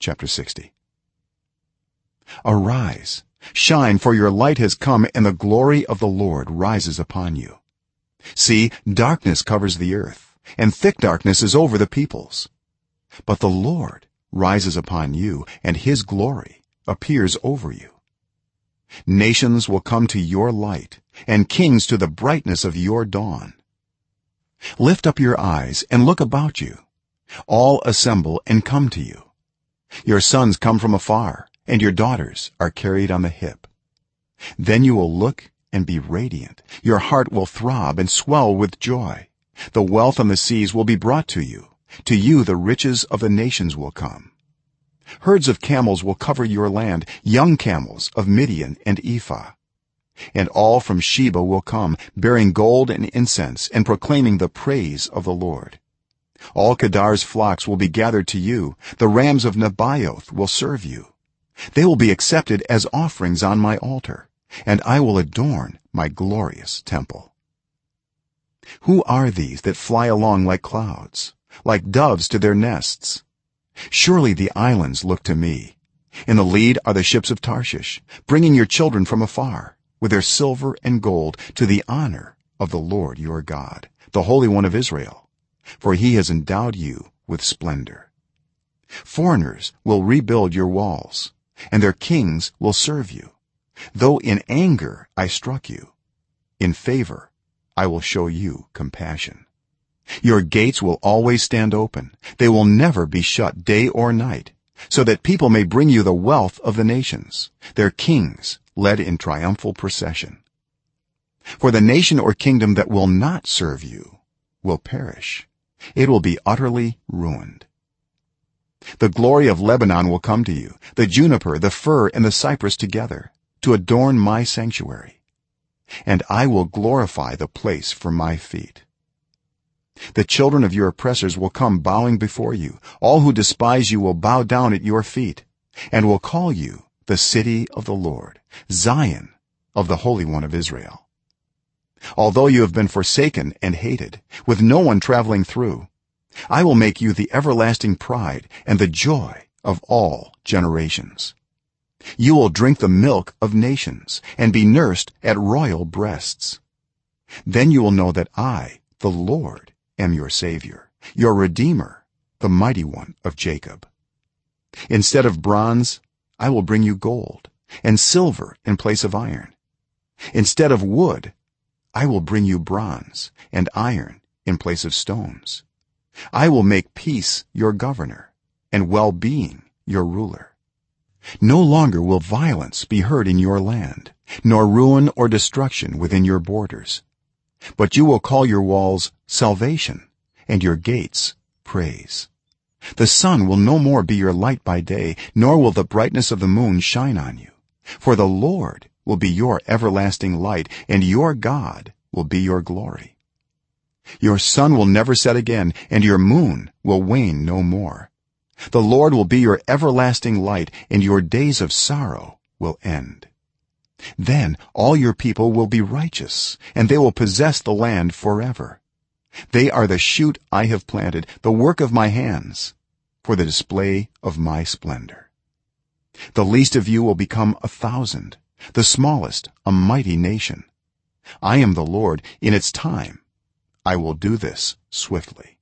chapter 60 arise shine for your light has come and the glory of the lord rises upon you. See darkness covers the earth and thick darkness is over the peoples. But the lord rises upon you and his glory appears over you. Nations will come to your light and kings to the brightness of your dawn. Lift up your eyes and look about you. All assemble and come to you your sons come from afar and your daughters are carried on the hip. Then you will look and be radiant. Your heart will throb and swell with joy. The wealth on the seas will be brought to you. To you the riches of the nations will come. Herds of camels will cover your land young camels of midian and ephah. And all from sheba will come bearing gold and incense and proclaiming the praise of the lord all kedar's flocks will be gathered to you. The rams of nebaioth will serve you. They will be accepted as offerings on my altar and i will adorn my glorious temple. Who are these that fly along like clouds like doves to their nests? Surely the islands look to me. In the lead are the ships of tarshish bringing your children from afar with their silver and gold to the honor of the lord your god the holy one of israel for he has endowed you with splendor. Foreigners will rebuild your walls and their kings will serve you. Though in anger i struck you in favor i will show you compassion. Your gates will always stand open. They will never be shut day or night so that people may bring you the wealth of the nations. Their kings led in triumphal procession. For the nation or kingdom that will not serve you will perish it will be utterly ruined. The glory of lebanon will come to you the juniper the fir and the cypress together to adorn my sanctuary. And i will glorify the place for my feet. The children of your oppressors will come bowing before you. All who despise you will bow down at your feet and will call you the city of the lord zion of the holy one of israel although you have been forsaken and hated with no one travelling through. I will make you the everlasting pride and the joy of all generations. You will drink the milk of nations and be nursed at royal breasts. Then you will know that i the lord am your savior your redeemer the mighty one of jacob. Instead of bronze i will bring you gold and silver in place of iron. Instead of wood i will bring you bronze and iron in place of stones. I will make peace your governor and well-being your ruler. No longer will violence be heard in your land nor ruin or destruction within your borders. But you will call your walls salvation and your gates praise. The sun will no more be your light by day nor will the brightness of the moon shine on you. For the lord will be your everlasting light and your god will be your glory. Your sun will never set again and your moon will wane no more. The lord will be your everlasting light and your days of sorrow will end. Then all your people will be righteous and they will possess the land forever. They are the shoot i have planted the work of my hands for the display of my splendor. The least of you will become a thousand the smallest a mighty nation. I am the lord. In its time i will do this swiftly